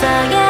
さげ